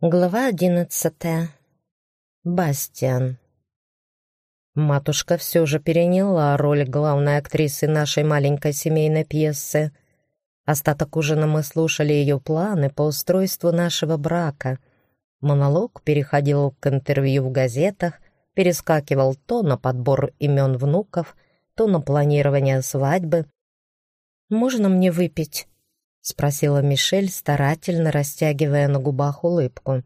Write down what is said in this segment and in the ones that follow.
Глава одиннадцатая. Бастиан. Матушка все же переняла роль главной актрисы нашей маленькой семейной пьесы. Остаток ужина мы слушали ее планы по устройству нашего брака. Монолог переходил к интервью в газетах, перескакивал то на подбор имен внуков, то на планирование свадьбы. «Можно мне выпить?» — спросила Мишель, старательно растягивая на губах улыбку.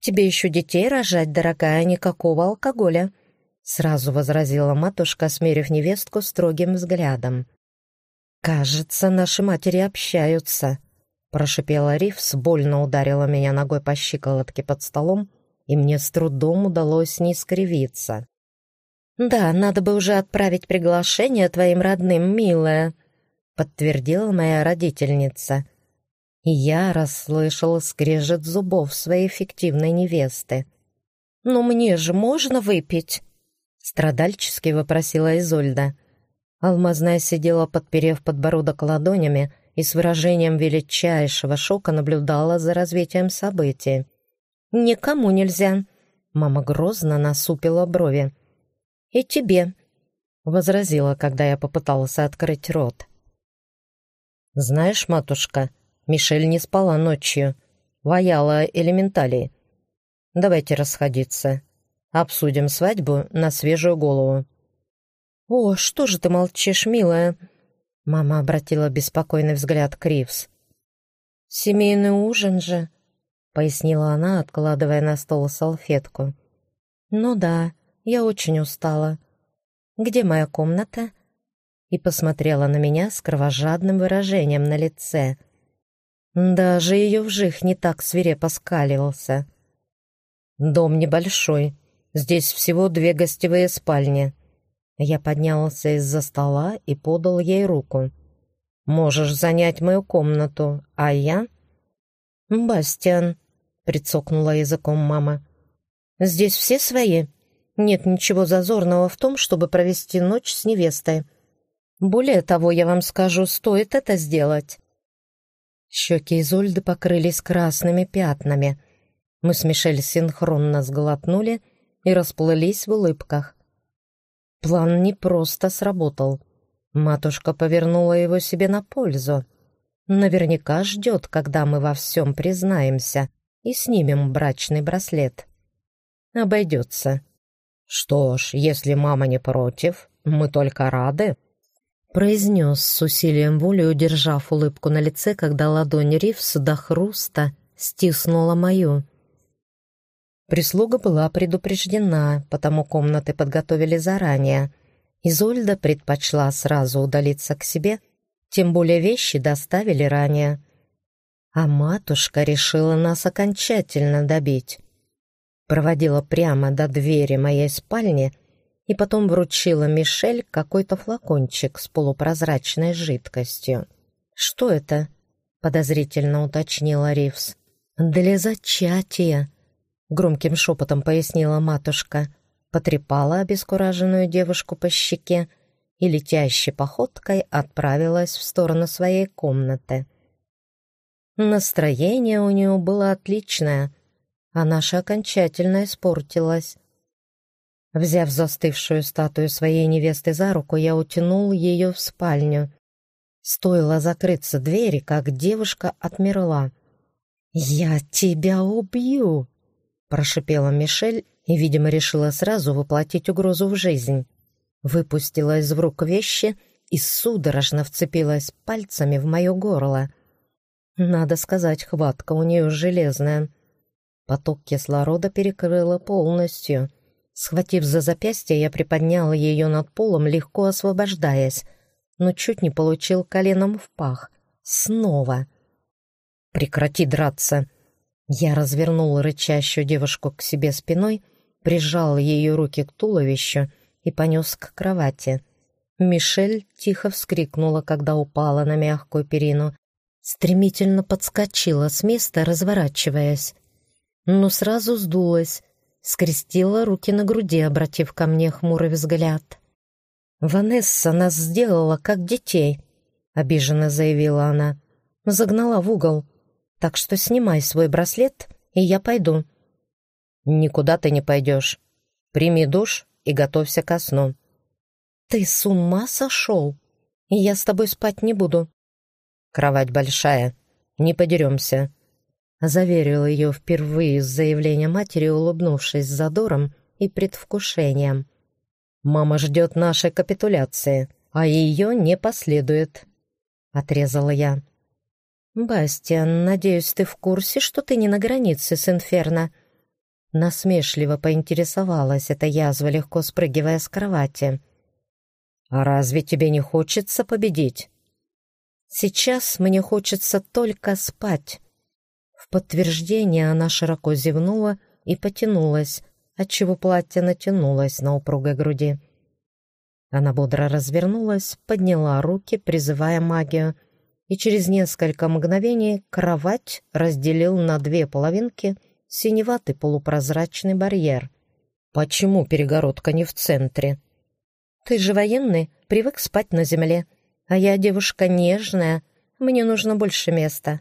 «Тебе еще детей рожать, дорогая, никакого алкоголя», — сразу возразила матушка, смерив невестку строгим взглядом. «Кажется, наши матери общаются», — прошипела Ривс, больно ударила меня ногой по щиколотке под столом, и мне с трудом удалось не скривиться. «Да, надо бы уже отправить приглашение твоим родным, милая», подтвердила моя родительница. И я расслышал скрежет зубов своей фиктивной невесты. «Но мне же можно выпить?» Страдальчески вопросила Изольда. Алмазная сидела, подперев подбородок ладонями, и с выражением величайшего шока наблюдала за развитием событий. «Никому нельзя!» Мама грозно насупила брови. «И тебе!» — возразила, когда я попытался открыть рот. «Знаешь, матушка, Мишель не спала ночью, ваяла элементалей. Давайте расходиться. Обсудим свадьбу на свежую голову». «О, что же ты молчишь, милая?» Мама обратила беспокойный взгляд к. «Семейный ужин же», — пояснила она, откладывая на стол салфетку. «Ну да, я очень устала. Где моя комната?» И посмотрела на меня с кровожадным выражением на лице. Даже ее вжих не так свирепо скаливался. «Дом небольшой. Здесь всего две гостевые спальни». Я поднялся из-за стола и подал ей руку. «Можешь занять мою комнату, а я...» «Бастиан», — прицокнула языком мама. «Здесь все свои. Нет ничего зазорного в том, чтобы провести ночь с невестой. Более того, я вам скажу, стоит это сделать». Щеки Изольды покрылись красными пятнами. Мы с Мишель синхронно сглотнули и расплылись в улыбках. План не просто сработал. Матушка повернула его себе на пользу. Наверняка ждет, когда мы во всем признаемся и снимем брачный браслет. Обойдется. Что ж, если мама не против, мы только рады произнес с усилием воли, удержав улыбку на лице, когда ладонь Ривс до хруста стиснула мою. Прислуга была предупреждена, потому комнаты подготовили заранее. Изольда предпочла сразу удалиться к себе, тем более вещи доставили ранее. А матушка решила нас окончательно добить. Проводила прямо до двери моей спальни и потом вручила Мишель какой-то флакончик с полупрозрачной жидкостью. «Что это?» — подозрительно уточнила Ривс. «Для зачатия», — громким шепотом пояснила матушка. Потрепала обескураженную девушку по щеке и летящей походкой отправилась в сторону своей комнаты. Настроение у нее было отличное, а наше окончательно испортилось. Взяв застывшую статую своей невесты за руку, я утянул ее в спальню. Стоило закрыться двери, как девушка отмерла. «Я тебя убью!» — прошипела Мишель и, видимо, решила сразу воплотить угрозу в жизнь. Выпустила из рук вещи и судорожно вцепилась пальцами в мое горло. Надо сказать, хватка у нее железная. Поток кислорода перекрыла полностью — Схватив за запястье, я приподнял ее над полом, легко освобождаясь, но чуть не получил коленом в пах. Снова. «Прекрати драться!» Я развернул рычащую девушку к себе спиной, прижал ее руки к туловищу и понес к кровати. Мишель тихо вскрикнула, когда упала на мягкую перину, стремительно подскочила с места, разворачиваясь, но сразу сдулась, скрестила руки на груди, обратив ко мне хмурый взгляд. «Ванесса нас сделала, как детей», — обиженно заявила она. Загнала в угол. «Так что снимай свой браслет и я пойду». «Никуда ты не пойдешь. Прими душ и готовься ко сну». «Ты с ума сошел? Я с тобой спать не буду». «Кровать большая. Не подеремся», — заверил ее впервые с заявления матери, улыбнувшись задором и предвкушением. «Мама ждет нашей капитуляции, а ее не последует», — отрезала я. «Бастиан, надеюсь, ты в курсе, что ты не на границе с Инферно?» Насмешливо поинтересовалась эта язва, легко спрыгивая с кровати. «А разве тебе не хочется победить?» «Сейчас мне хочется только спать». Подтверждение она широко зевнула и потянулась, отчего платье натянулось на упругой груди. Она бодро развернулась, подняла руки, призывая магию — и через несколько мгновений кровать разделил на две половинки синеватый полупрозрачный барьер. «Почему перегородка не в центре?» «Ты же военный, привык спать на земле, а я девушка нежная, мне нужно больше места».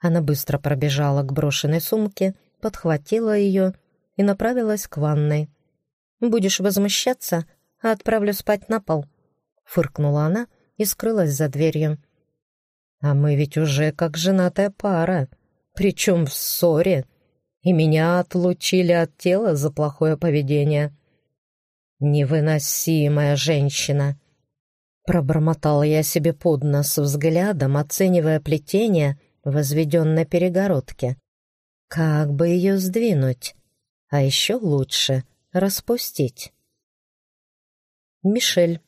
Она быстро пробежала к брошенной сумке, подхватила ее и направилась к ванной. «Будешь возмущаться, а отправлю спать на пол», — фыркнула она и скрылась за дверью. А мы ведь уже как женатая пара, причем в ссоре, и меня отлучили от тела за плохое поведение. Невыносимая женщина. Пробормотала я себе под нос взглядом, оценивая плетение, возведенной перегородке. Как бы ее сдвинуть? А еще лучше распустить. Мишель.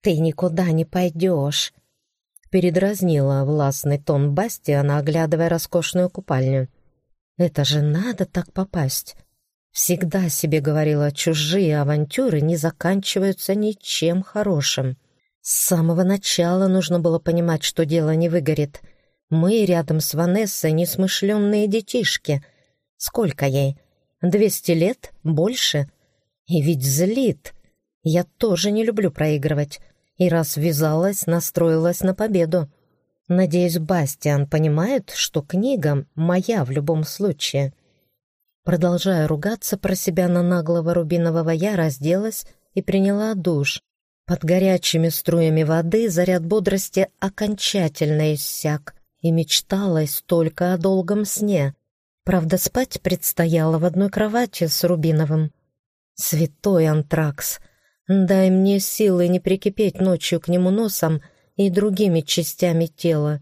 «Ты никуда не пойдешь», Передразнила властный тон Бастиана, оглядывая роскошную купальню. «Это же надо так попасть!» Всегда себе говорила, чужие авантюры не заканчиваются ничем хорошим. С самого начала нужно было понимать, что дело не выгорит. Мы рядом с Ванессой несмышленные детишки. Сколько ей? Двести лет? Больше? И ведь злит. Я тоже не люблю проигрывать и раз ввязалась, настроилась на победу. Надеюсь, Бастиан понимает, что книга моя в любом случае. Продолжая ругаться про себя на наглого рубинового, я разделась и приняла душ. Под горячими струями воды заряд бодрости окончательно иссяк, и мечталось только о долгом сне. Правда, спать предстояло в одной кровати с Рубиновым. Святой антракс — Дай мне силы не прикипеть ночью к нему носом и другими частями тела.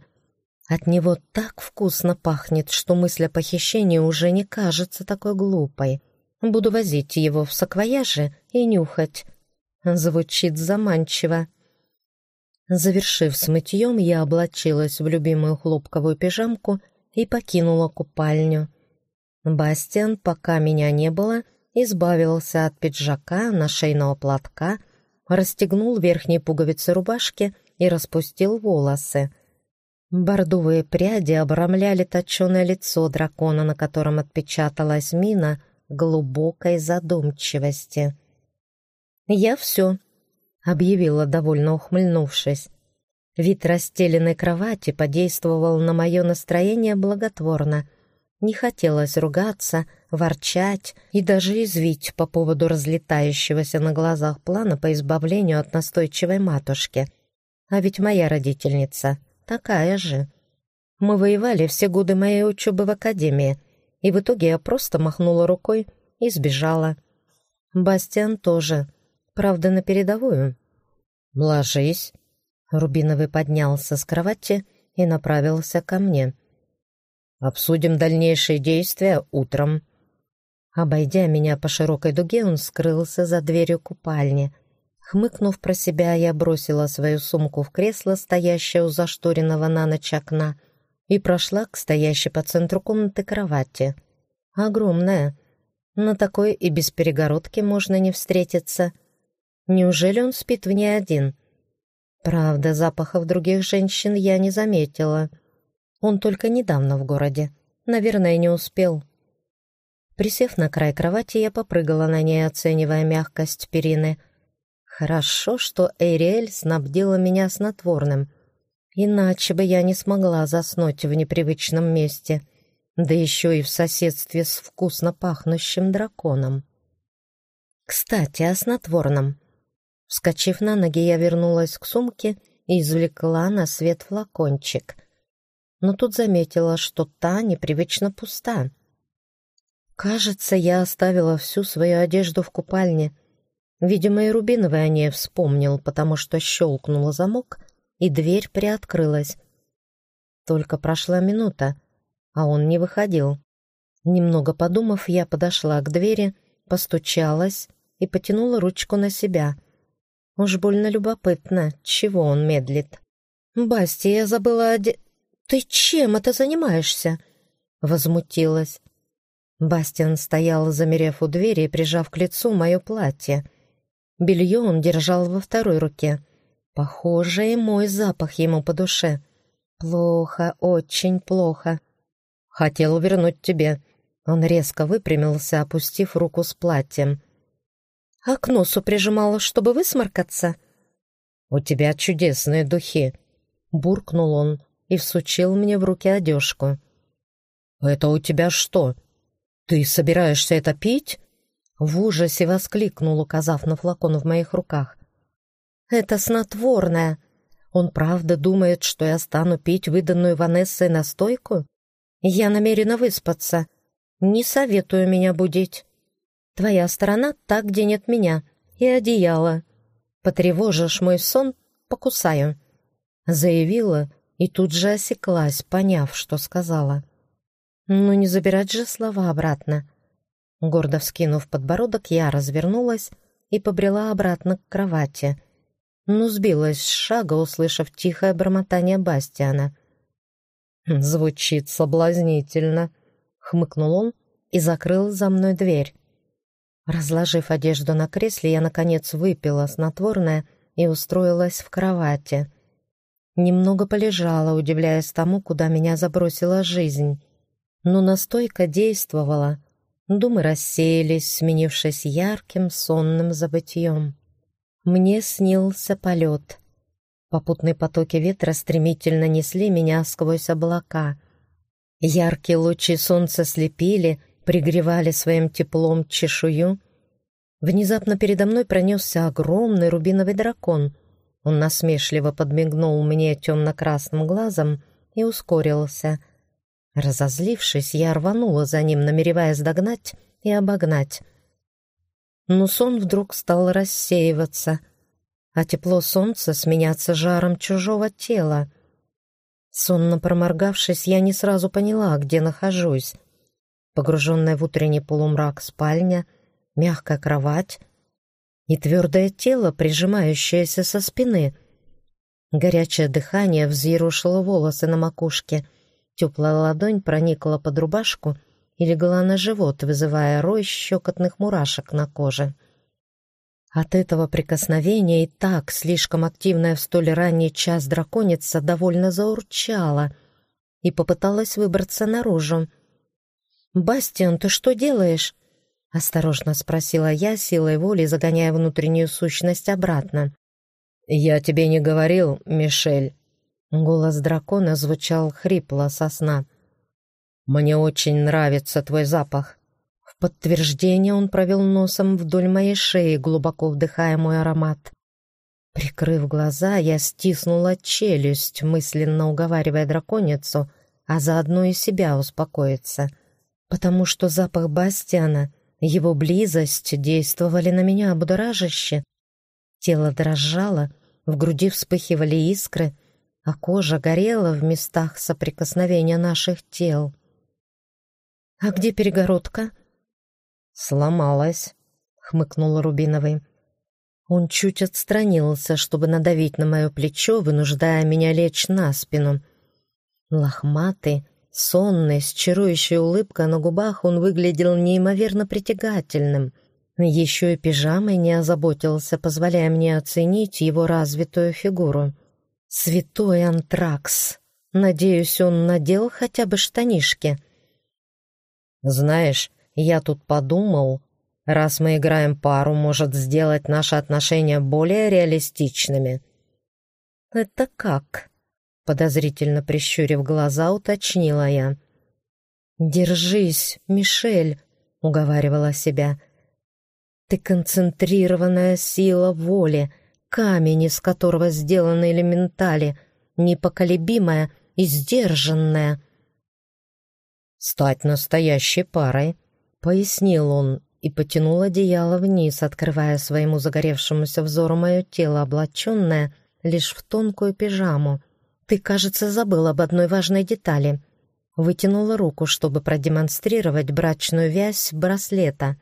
От него так вкусно пахнет, что мысль о похищении уже не кажется такой глупой. Буду возить его в саквояже и нюхать. Звучит заманчиво. Завершив с я облачилась в любимую хлопковую пижамку и покинула купальню. Бастиан, пока меня не было, — избавился от пиджака, нашейного платка, расстегнул верхние пуговицы рубашки и распустил волосы. Бордовые пряди обрамляли точеное лицо дракона, на котором отпечаталась мина глубокой задумчивости. «Я все», — объявила, довольно ухмыльнувшись. Вид расстеленной кровати подействовал на мое настроение благотворно — не хотелось ругаться, ворчать и даже извить по поводу разлетающегося на глазах плана по избавлению от настойчивой матушки. А ведь моя родительница такая же. Мы воевали все годы моей учебы в академии, и в итоге я просто махнула рукой и сбежала. Бастиан тоже, правда, на передовую. «Ложись». Рубиновый поднялся с кровати и направился ко мне. Обсудим дальнейшие действия утром». Обойдя меня по широкой дуге, он скрылся за дверью купальни. Хмыкнув про себя, я бросила свою сумку в кресло, стоящее у зашторенного на ночь окна, и прошла к стоящей по центру комнаты кровати. Огромная. На такой и без перегородки можно не встретиться. Неужели он спит в ней один? Правда, запахов других женщин я не заметила. Он только недавно в городе. Наверное, не успел. Присев на край кровати, я попрыгала на ней, оценивая мягкость перины. Хорошо, что Эйриэль снабдила меня снотворным. Иначе бы я не смогла заснуть в непривычном месте. да еще и в соседстве с вкусно пахнущим драконом. Кстати, о снотворном. Вскочив на ноги, я вернулась к сумке и извлекла на свет флакончик. Но тут заметила, что та непривычно пуста. Кажется, я оставила всю свою одежду в купальне. Видимо, и рубиновый о ней вспомнил, потому что щелкнула замок, и дверь приоткрылась. Только прошла минута, а он не выходил. Немного подумав, я подошла к двери, постучалась и потянула ручку на себя — Уж больно любопытно, чего он медлит. «Басти, я забыла оде...» «Ты чем это занимаешься?» Возмутилась. Бастиан стоял, замерев у двери и прижав к лицу мое платье. Белье он держал во второй руке. Похоже, и мой запах ему по душе. Плохо, очень плохо. Хотел вернуть тебе. Он резко выпрямился, опустив руку с платьем а к носу прижимала, чтобы высморкаться. «У тебя чудесные духи!» — буркнул он и всучил мне в руки одежку. «Это у тебя что? Ты собираешься это пить?» В ужасе воскликнул, указав на флакон в моих руках. «Это снотворное. Он правда думает, что я стану пить выданную Ванессой настойку? Я намерена выспаться. Не советую меня будить». Твоя сторона та, где нет меня, и одеяло. Потревожишь мой сон — покусаю», — заявила и тут же осеклась, поняв, что сказала. «Ну не забирать же слова обратно». Гордо вскинув подбородок, я развернулась и побрела обратно к кровати. Но сбилась с шага, услышав тихое бормотание Бастиана. «Звучит соблазнительно», — хмыкнул он и закрыл за мной дверь. Разложив одежду на кресле, я, наконец, выпила снотворное и устроилась в кровати. Немного полежала, удивляясь тому, куда меня забросила жизнь. Но настойка действовала. Думы рассеялись, сменившись ярким сонным забытьем. Мне снился полет. Попутные потоки ветра стремительно несли меня сквозь облака. Яркие лучи солнца слепили — пригревали своим теплом чешую. Внезапно передо мной пронесся огромный рубиновый дракон. Он насмешливо подмигнул мне темно-красным глазом и ускорился. Разозлившись, я рванула за ним, намереваясь догнать и обогнать. Но сон вдруг стал рассеиваться, а тепло солнца сменяться жаром чужого тела. Сонно проморгавшись, я не сразу поняла, где нахожусь — погруженная в утренний полумрак спальня, мягкая кровать и твердое тело, прижимающееся со спины. Горячее дыхание взъерушило волосы на макушке, теплая ладонь проникла под рубашку и легла на живот, вызывая рой щекотных мурашек на коже. От этого прикосновения и так слишком активная в столь ранний час драконица довольно заурчала и попыталась выбраться наружу. «Бастиан, ты что делаешь?» — осторожно спросила я, силой воли загоняя внутреннюю сущность обратно. «Я тебе не говорил, Мишель». Голос дракона звучал хрипло со сна. «Мне очень нравится твой запах». В подтверждение он провел носом вдоль моей шеи, глубоко вдыхая мой аромат. Прикрыв глаза, я стиснула челюсть, мысленно уговаривая драконицу, а заодно и себя успокоиться — потому что запах Бастиана, его близость действовали на меня будоражаще. Тело дрожало, в груди вспыхивали искры, а кожа горела в местах соприкосновения наших тел. «А где перегородка?» «Сломалась», — хмыкнул Рубиновый. Он чуть отстранился, чтобы надавить на мое плечо, вынуждая меня лечь на спину. Лохматый, Сонный, с чарующей улыбкой на губах он выглядел неимоверно притягательным. Еще и пижамой не озаботился, позволяя мне оценить его развитую фигуру. «Святой антракс! Надеюсь, он надел хотя бы штанишки?» «Знаешь, я тут подумал, раз мы играем пару, может сделать наши отношения более реалистичными». «Это как?» Подозрительно прищурив глаза, уточнила я. «Держись, Мишель», — уговаривала себя. «Ты концентрированная сила воли, камень, из которого сделаны элементали, непоколебимая и сдержанная». «Стать настоящей парой», — пояснил он и потянул одеяло вниз, открывая своему загоревшемуся взору мое тело, облаченное лишь в тонкую пижаму. «Ты, кажется, забыл об одной важной детали», вытянула руку, чтобы продемонстрировать брачную вязь браслета.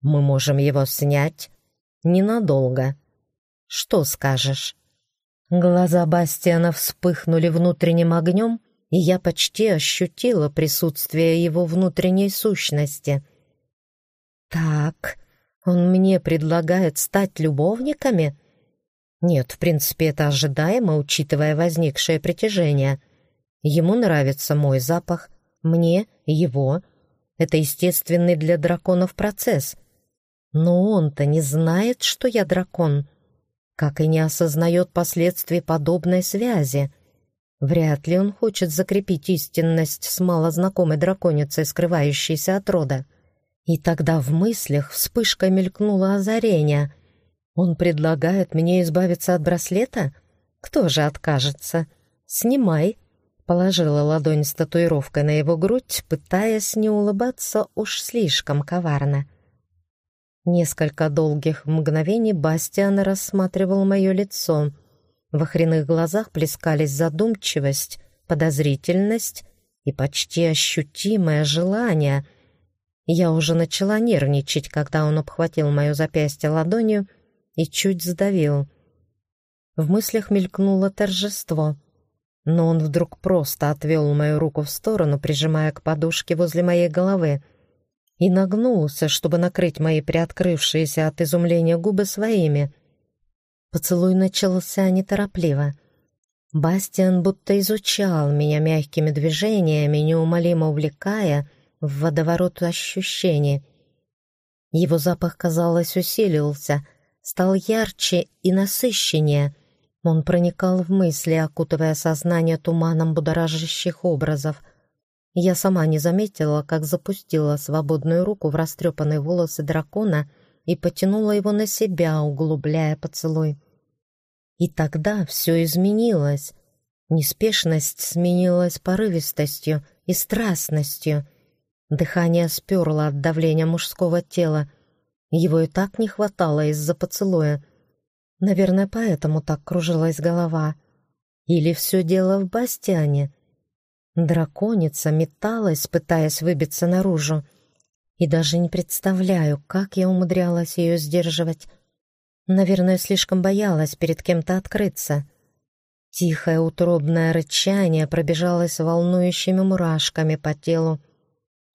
«Мы можем его снять ненадолго. Что скажешь?» Глаза Бастиана вспыхнули внутренним огнем, и я почти ощутила присутствие его внутренней сущности. «Так, он мне предлагает стать любовниками?» «Нет, в принципе, это ожидаемо, учитывая возникшее притяжение». Ему нравится мой запах, мне — его. Это естественный для драконов процесс. Но он-то не знает, что я дракон, как и не осознает последствий подобной связи. Вряд ли он хочет закрепить истинность с малознакомой драконицей, скрывающейся от рода. И тогда в мыслях вспышка мелькнула озарение. Он предлагает мне избавиться от браслета? Кто же откажется? Снимай. Положила ладонь с татуировкой на его грудь, пытаясь не улыбаться уж слишком коварно. Несколько долгих мгновений Бастиан рассматривал мое лицо. В охренных глазах плескались задумчивость, подозрительность и почти ощутимое желание. Я уже начала нервничать, когда он обхватил мое запястье ладонью и чуть сдавил. В мыслях мелькнуло торжество — но он вдруг просто отвел мою руку в сторону, прижимая к подушке возле моей головы, и нагнулся, чтобы накрыть мои приоткрывшиеся от изумления губы своими. Поцелуй начался неторопливо. Бастиан будто изучал меня мягкими движениями, неумолимо увлекая в водоворот ощущений. Его запах, казалось, усилился, стал ярче и насыщеннее — он проникал в мысли, окутывая сознание туманом будоражащих образов. Я сама не заметила, как запустила свободную руку в растрепанные волосы дракона и потянула его на себя, углубляя поцелуй. И тогда все изменилось. Неспешность сменилась порывистостью и страстностью. Дыхание сперло от давления мужского тела. Его и так не хватало из-за поцелуя — Наверное, поэтому так кружилась голова. Или все дело в Бастиане. Драконица металась, пытаясь выбиться наружу. И даже не представляю, как я умудрялась ее сдерживать. Наверное, слишком боялась перед кем-то открыться. Тихое утробное рычание пробежалось волнующими мурашками по телу.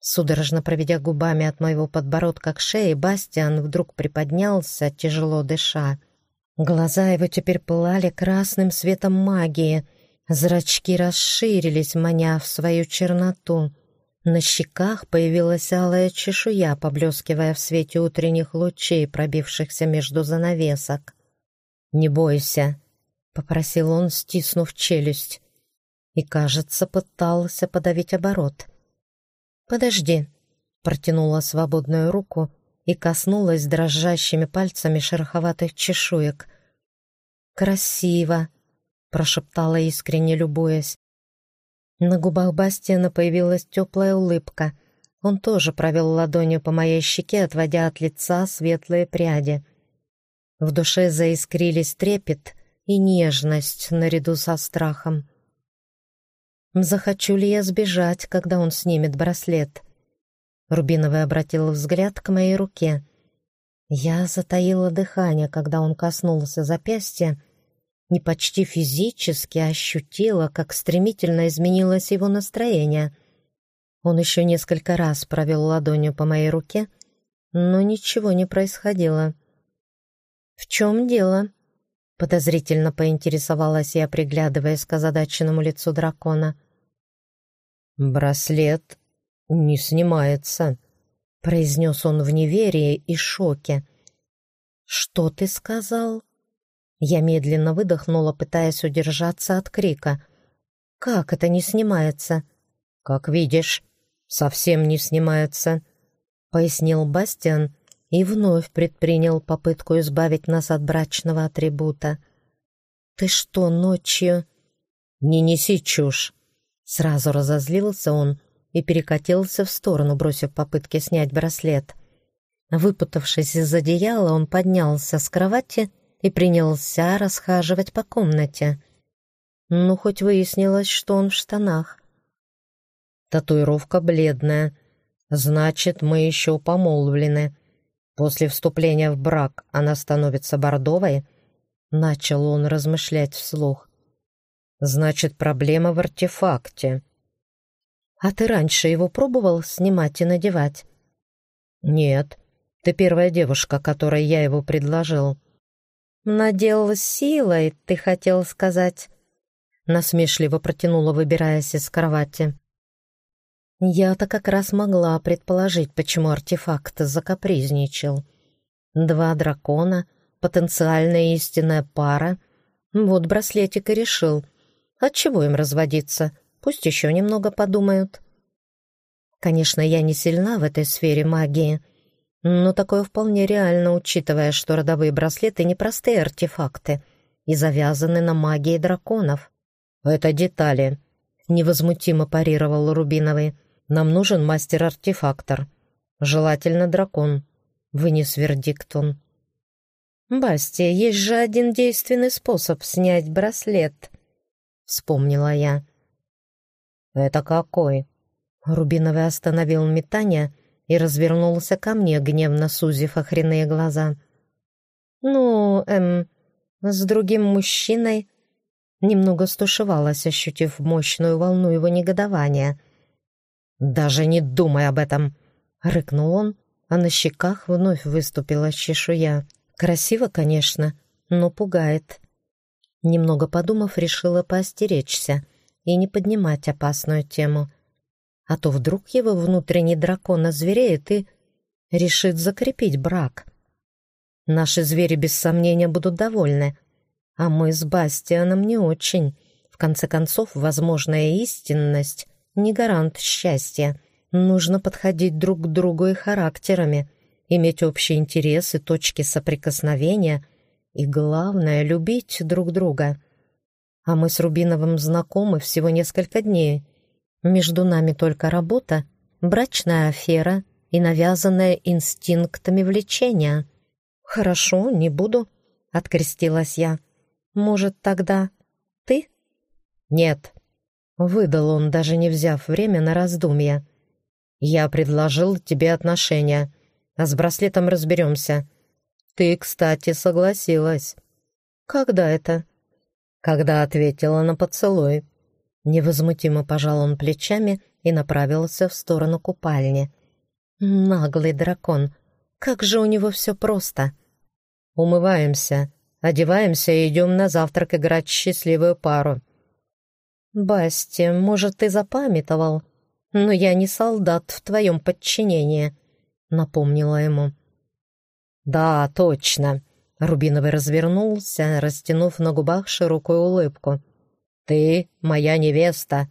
Судорожно проведя губами от моего подбородка к шее, Бастиан вдруг приподнялся, тяжело дыша. Глаза его теперь пылали красным светом магии, зрачки расширились, маня в свою черноту. На щеках появилась алая чешуя, поблескивая в свете утренних лучей, пробившихся между занавесок. «Не бойся», — попросил он, стиснув челюсть, и, кажется, пытался подавить оборот. «Подожди», — протянула свободную руку, — и коснулась дрожащими пальцами шероховатых чешуек. «Красиво!» — прошептала искренне любуясь. На губах Бастиана появилась теплая улыбка. Он тоже провел ладонью по моей щеке, отводя от лица светлые пряди. В душе заискрились трепет и нежность наряду со страхом. Захочу ли я сбежать, когда он снимет браслет? Рубиновый обратил взгляд к моей руке. Я затаила дыхание, когда он коснулся запястья, и почти физически ощутила, как стремительно изменилось его настроение. Он еще несколько раз провел ладонью по моей руке, но ничего не происходило. «В чем дело?» — подозрительно поинтересовалась я, приглядываясь к озадаченному лицу дракона. «Браслет «Не снимается», — произнес он в неверии и шоке. «Что ты сказал?» Я медленно выдохнула, пытаясь удержаться от крика. «Как это не снимается?» «Как видишь». совсем не снимается», — пояснил Бастиан и вновь предпринял попытку избавить нас от брачного атрибута. «Ты что, ночью...» «Не неси чушь!» Сразу разозлился он и перекатился в сторону, бросив попытки снять браслет. Выпутавшись из одеяла, он поднялся с кровати и принялся расхаживать по комнате. Ну, хоть выяснилось, что он в штанах. Татуировка бледная. Значит, мы еще помолвлены. После вступления в брак она становится бордовой? Начал он размышлять вслух. Значит, проблема в артефакте. А ты раньше его пробовал снимать и надевать? Нет, ты первая девушка, которой я его предложил. Надел силой, ты хотел сказать. Насмешливо протянула, выбираясь из кровати. Я-то как раз могла предположить, почему артефакт закапризничал. Два дракона, потенциальная истинная пара. Вот браслетик и решил. Отчего им разводиться? Пусть еще немного подумают. Конечно, я не сильна в этой сфере магии, но такое вполне реально, учитывая, что родовые браслеты — непростые артефакты и завязаны на магии драконов. «Это детали», — невозмутимо парировал Рубиновый. Нам нужен мастер-артефактор. Желательно дракон», — вынес вердикт он. «Басти, есть же один действенный способ снять браслет», — вспомнила я. «Это какой?» Рубиновый остановил метание и развернулся ко мне, гневно сузив охренные глаза. «Ну, эм, с другим мужчиной...» Немного стушевалась, ощутив мощную волну его негодования — «Даже не думай об этом!» — рыкнул он, а на щеках вновь выступила чешуя. Красиво, конечно, но пугает. Немного подумав, решила поостеречься и не поднимать опасную тему. А то вдруг его внутренний дракон озвереет и решит закрепить брак. Наши звери без сомнения будут довольны, а мы с Бастианом не очень. В конце концов, возможная истинность не гарант счастья. Нужно подходить друг к другу и характерами, иметь общие интересы, точки соприкосновения и, главное, любить друг друга. А мы с Рубиновым знакомы всего несколько дней. Между нами только работа, брачная афера и навязанное инстинктами влечение. «Хорошо, не буду», — открестилась я. «Может, тогда ты?» «Нет», Выдал он, даже не взяв время на раздумья. «Я предложил тебе отношения, а с браслетом разберемся. Ты, кстати, согласилась». «Когда это?» «Когда ответила на поцелуй». Невозмутимо пожал он плечами и направился в сторону купальни. «Наглый дракон! Как же у него все просто!» «Умываемся, одеваемся и идем на завтрак играть счастливую пару», «Басти, может, ты запамятовал, но я не солдат в твоем подчинении», — напомнила ему. «Да, точно», — Рубиновый развернулся, растянув на губах широкую улыбку. «Ты моя невеста.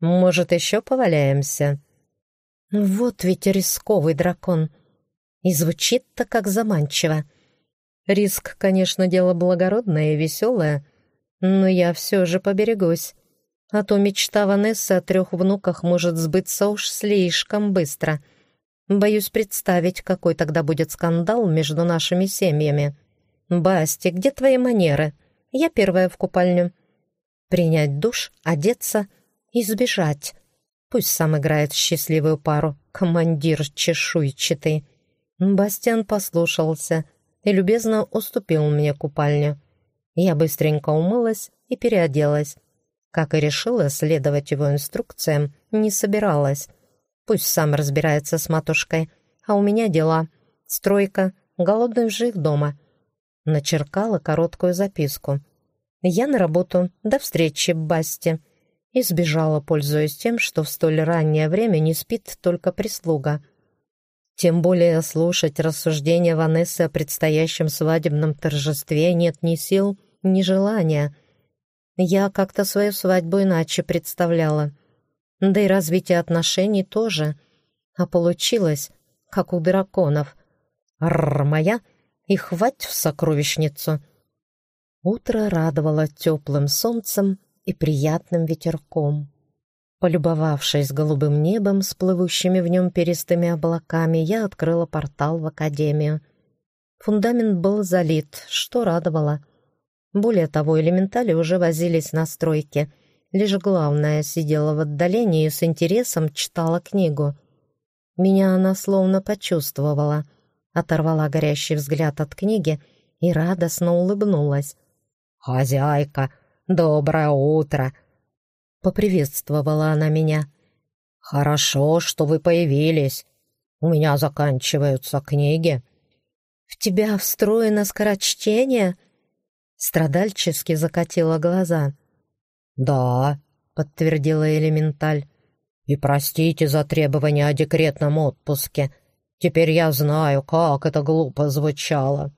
Может, еще поваляемся?» «Вот ведь рисковый дракон. И звучит-то как заманчиво. Риск, конечно, дело благородное и веселое, но я все же поберегусь. А то мечта Ванессы о трех внуках может сбыться уж слишком быстро. Боюсь представить, какой тогда будет скандал между нашими семьями. «Басти, где твои манеры? Я первая в купальню». Принять душ, одеться и сбежать. Пусть сам играет счастливую пару, командир чешуйчатый. Бастиан послушался и любезно уступил мне купальню. Я быстренько умылась и переоделась. Как и решила, следовать его инструкциям не собиралась. Пусть сам разбирается с матушкой, а у меня дела. Стройка, голодный вжих дома. Начеркала короткую записку. Я на работу, до встречи, Басти. И сбежала, пользуясь тем, что в столь раннее время не спит только прислуга. Тем более слушать рассуждения Ванессы о предстоящем свадебном торжестве нет ни сил, ни желания — я как-то свою свадьбу иначе представляла. Да и развитие отношений тоже. А получилось, как у драконов. Рр, моя, и хвать в сокровищницу. Утро радовало теплым солнцем и приятным ветерком. Полюбовавшись голубым небом с плывущими в нем перистыми облаками, я открыла портал в академию. Фундамент был залит, что радовало. Более того, элементали уже возились на стройке. Лишь главное сидела в отдалении и с интересом читала книгу. Меня она словно почувствовала, оторвала горящий взгляд от книги и радостно улыбнулась. «Хозяйка, доброе утро!» Поприветствовала она меня. «Хорошо, что вы появились. У меня заканчиваются книги». «В тебя встроено скорочтение?» Страдальчески закатила глаза. «Да», — подтвердила элементаль. «И простите за требование о декретном отпуске. Теперь я знаю, как это глупо звучало».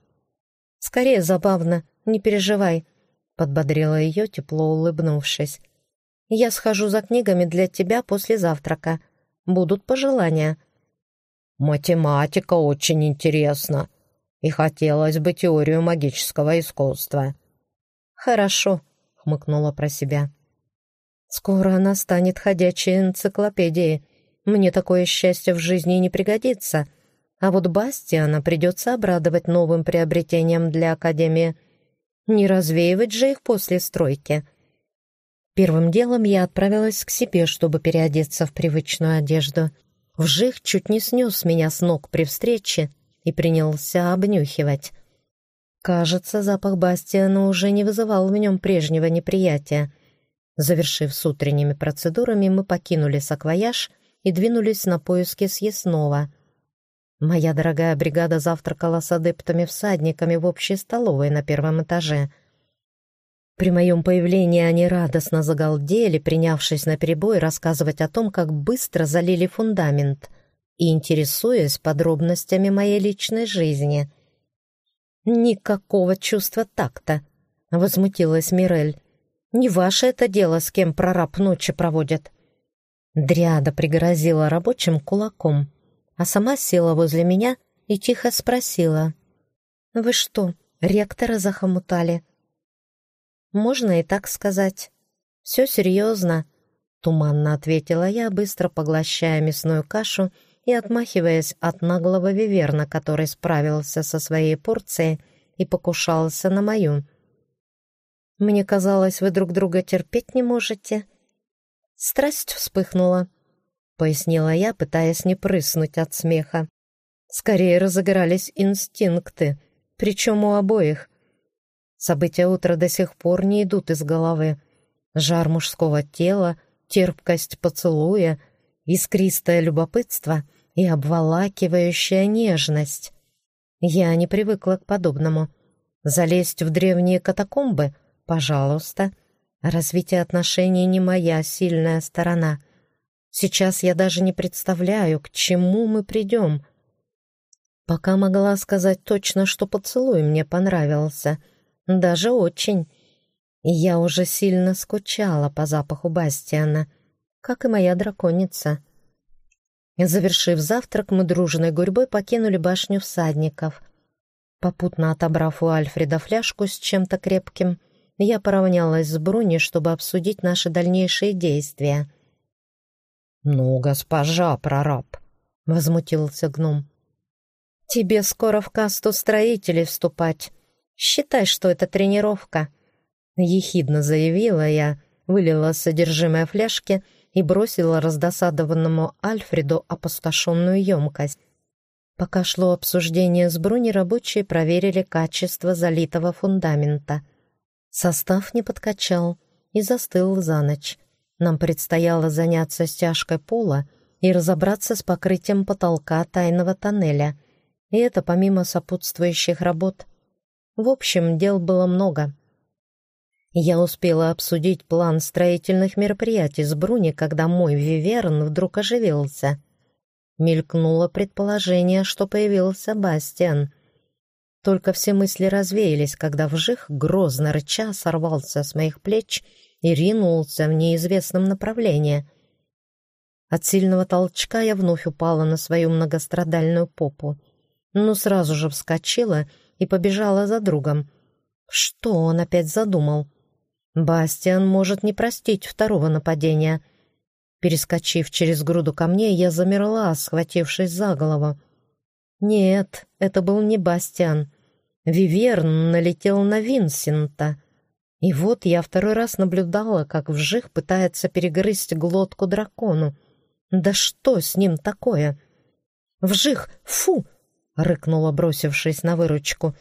«Скорее забавно, не переживай», — подбодрила ее, тепло улыбнувшись. «Я схожу за книгами для тебя после завтрака. Будут пожелания». «Математика очень интересна», и хотелось бы теорию магического искусства». «Хорошо», — хмыкнула про себя. «Скоро она станет ходячей энциклопедией. Мне такое счастье в жизни не пригодится. А вот Бастиана придется обрадовать новым приобретением для Академии. Не развеивать же их после стройки». Первым делом я отправилась к себе, чтобы переодеться в привычную одежду. Вжих чуть не снес меня с ног при встрече, и принялся обнюхивать. Кажется, запах Бастиана уже не вызывал в нем прежнего неприятия. Завершив с утренними процедурами, мы покинули саквояж и двинулись на поиски съестного. Моя дорогая бригада завтракала с адептами-всадниками в общей столовой на первом этаже. При моем появлении они радостно загалдели, принявшись на перебой рассказывать о том, как быстро залили фундамент — и интересуясь подробностями моей личной жизни. «Никакого чувства такта», — возмутилась Мирель. «Не ваше это дело, с кем прораб ночи проводят». Дриада пригрозила рабочим кулаком, а сама села возле меня и тихо спросила. «Вы что, ректора захомутали?» «Можно и так сказать. Все серьезно», — туманно ответила я, быстро поглощая мясную кашу и отмахиваясь от наглого виверна, который справился со своей порцией и покушался на мою. «Мне казалось, вы друг друга терпеть не можете». «Страсть вспыхнула», — пояснила я, пытаясь не прыснуть от смеха. Скорее разыгрались инстинкты, причем у обоих. События утра до сих пор не идут из головы. Жар мужского тела, терпкость поцелуя — искристое любопытство и обволакивающая нежность. Я не привыкла к подобному. Залезть в древние катакомбы? Пожалуйста. Развитие отношений не моя сильная сторона. Сейчас я даже не представляю, к чему мы придем. Пока могла сказать точно, что поцелуй мне понравился. Даже очень. Я уже сильно скучала по запаху Бастиана — как и моя драконица. Завершив завтрак, мы дружной гурьбой покинули башню всадников. Попутно отобрав у Альфреда фляжку с чем-то крепким, я поравнялась с Бруни, чтобы обсудить наши дальнейшие действия. «Ну, госпожа прораб!» — возмутился гном. «Тебе скоро в касту строителей вступать. Считай, что это тренировка», — ехидно заявила я, вылила содержимое фляжки — и бросила раздосадованному Альфреду опустошенную емкость. Пока шло обсуждение с Бруни, рабочие проверили качество залитого фундамента. Состав не подкачал и застыл за ночь. Нам предстояло заняться стяжкой пола и разобраться с покрытием потолка тайного тоннеля. И это помимо сопутствующих работ. В общем, дел было много. Я успела обсудить план строительных мероприятий с Бруни, когда мой виверн вдруг оживился. Мелькнуло предположение, что появился Бастиан. Только все мысли развеялись, когда вжих, грозно рыча, сорвался с моих плеч и ринулся в неизвестном направлении. От сильного толчка я вновь упала на свою многострадальную попу, но сразу же вскочила и побежала за другом. Что он опять задумал? Бастиан может не простить второго нападения. Перескочив через груду камней, я замерла, схватившись за голову. Нет, это был не Бастиан. Виверн налетел на Винсента. И вот я второй раз наблюдала, как вжих пытается перегрызть глотку дракону. Да что с ним такое? «Вжих! Фу!» — рыкнула, бросившись на выручку.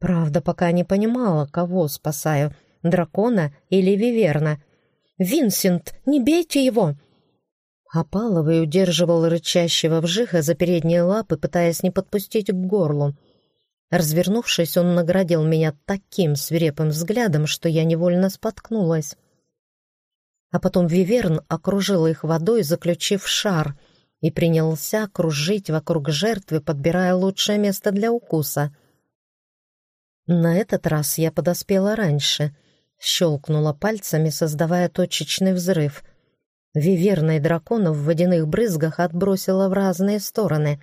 Правда, пока не понимала, кого спасаю — дракона или виверна. «Винсент, не бейте его!» Опаловый удерживал рычащего вжиха за передние лапы, пытаясь не подпустить к горлу. Развернувшись, он наградил меня таким свирепым взглядом, что я невольно споткнулась. А потом Виверн окружил их водой, заключив шар, и принялся кружить вокруг жертвы, подбирая лучшее место для укуса. На этот раз я подоспела раньше, щелкнула пальцами, создавая точечный взрыв. Виверна и дракона в водяных брызгах отбросила в разные стороны,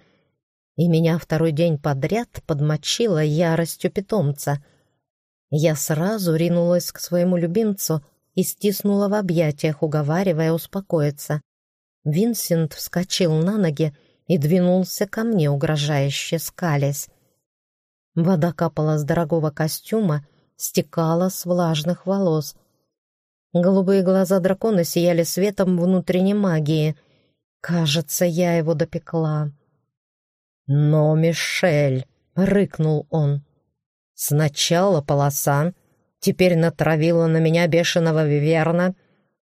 и меня второй день подряд подмочила яростью питомца. Я сразу ринулась к своему любимцу — и стиснула в объятиях, уговаривая успокоиться. Винсент вскочил на ноги и двинулся ко мне, угрожающе скалясь. Вода капала с дорогого костюма, стекала с влажных волос. Голубые глаза дракона сияли светом внутренней магии. Кажется, я его допекла. «Но, Мишель!» — рыкнул он. «Сначала полоса, теперь натравила на меня бешеного виверна.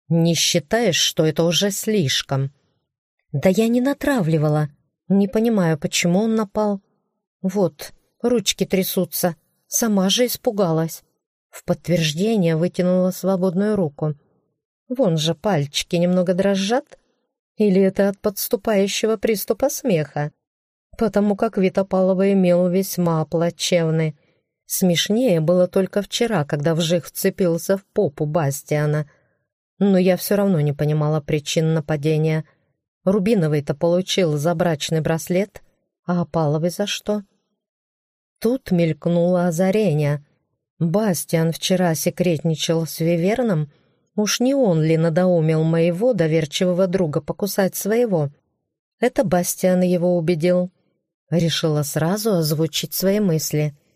Не считаешь, что это уже слишком?» «Да я не натравливала. Не понимаю, почему он напал. Вот, ручки трясутся. Сама же испугалась». В подтверждение вытянула свободную руку. «Вон же пальчики немного дрожат. Или это от подступающего приступа смеха?» потому как вид Опалова имел весьма плачевный. Смешнее было только вчера, когда вжих вцепился в попу Бастиана. Но я все равно не понимала причин нападения. Рубиновый-то получил за брачный браслет, а Опаловый за что? Тут мелькнуло озарение. Бастиан вчера секретничал с Виверном. Уж не он ли надоумил моего доверчивого друга покусать своего? Это Бастиан его убедил. Решила сразу озвучить свои мысли —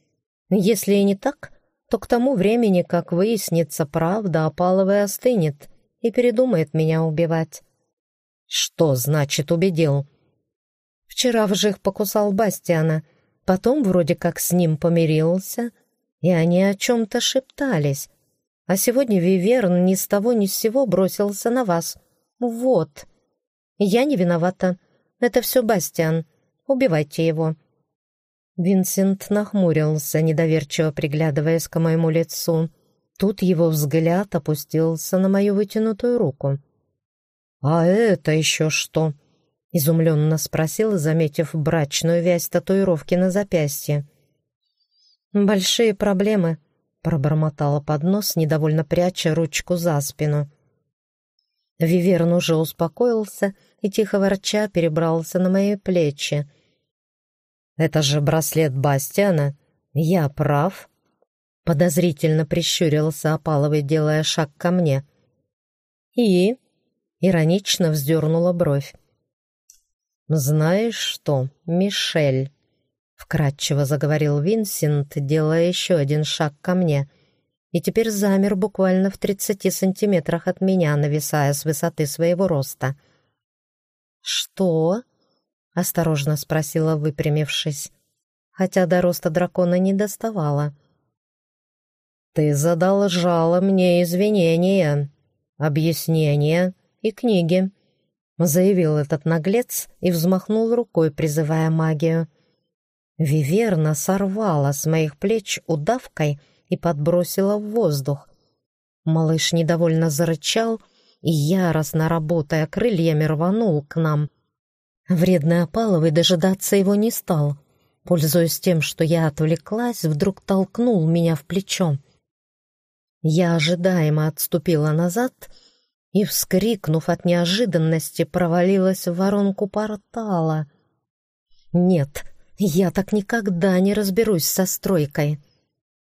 если и не так, то к тому времени, как выяснится правда, Опаловый остынет и передумает меня убивать. Что значит убедил? Вчера вжих покусал Бастиана, потом вроде как с ним помирился, и они о чем-то шептались. А сегодня Виверн ни с того ни с сего бросился на вас. Вот. Я не виновата. Это все Бастиан. Убивайте его. Винсент нахмурился, недоверчиво приглядываясь к моему лицу. Тут его взгляд опустился на мою вытянутую руку. «А это еще что?» — изумленно спросил, заметив брачную вязь татуировки на запястье. «Большие проблемы», — пробормотала под нос, недовольно пряча ручку за спину. Виверн уже успокоился и, тихо ворча, перебрался на мои плечи — это же браслет Бастиана. Я прав?» Подозрительно прищурился Опаловый, делая шаг ко мне. «И?» — иронично вздернула бровь. «Знаешь что, Мишель?» — вкратчиво заговорил Винсент, делая еще один шаг ко мне, и теперь замер буквально в тридцати сантиметрах от меня, нависая с высоты своего роста. «Что?» — осторожно спросила, выпрямившись, хотя до роста дракона не доставала. «Ты задолжала мне извинения, объяснения и книги», — заявил этот наглец и взмахнул рукой, призывая магию. Виверна сорвала с моих плеч удавкой и подбросила в воздух. Малыш недовольно зарычал и, яростно работая крыльями, рванул к нам — Вредный Опаловый дожидаться его не стал. Пользуясь тем, что я отвлеклась, вдруг толкнул меня в плечо. Я ожидаемо отступила назад, и, вскрикнув от неожиданности, провалилась в воронку портала. «Нет, я так никогда не разберусь со стройкой».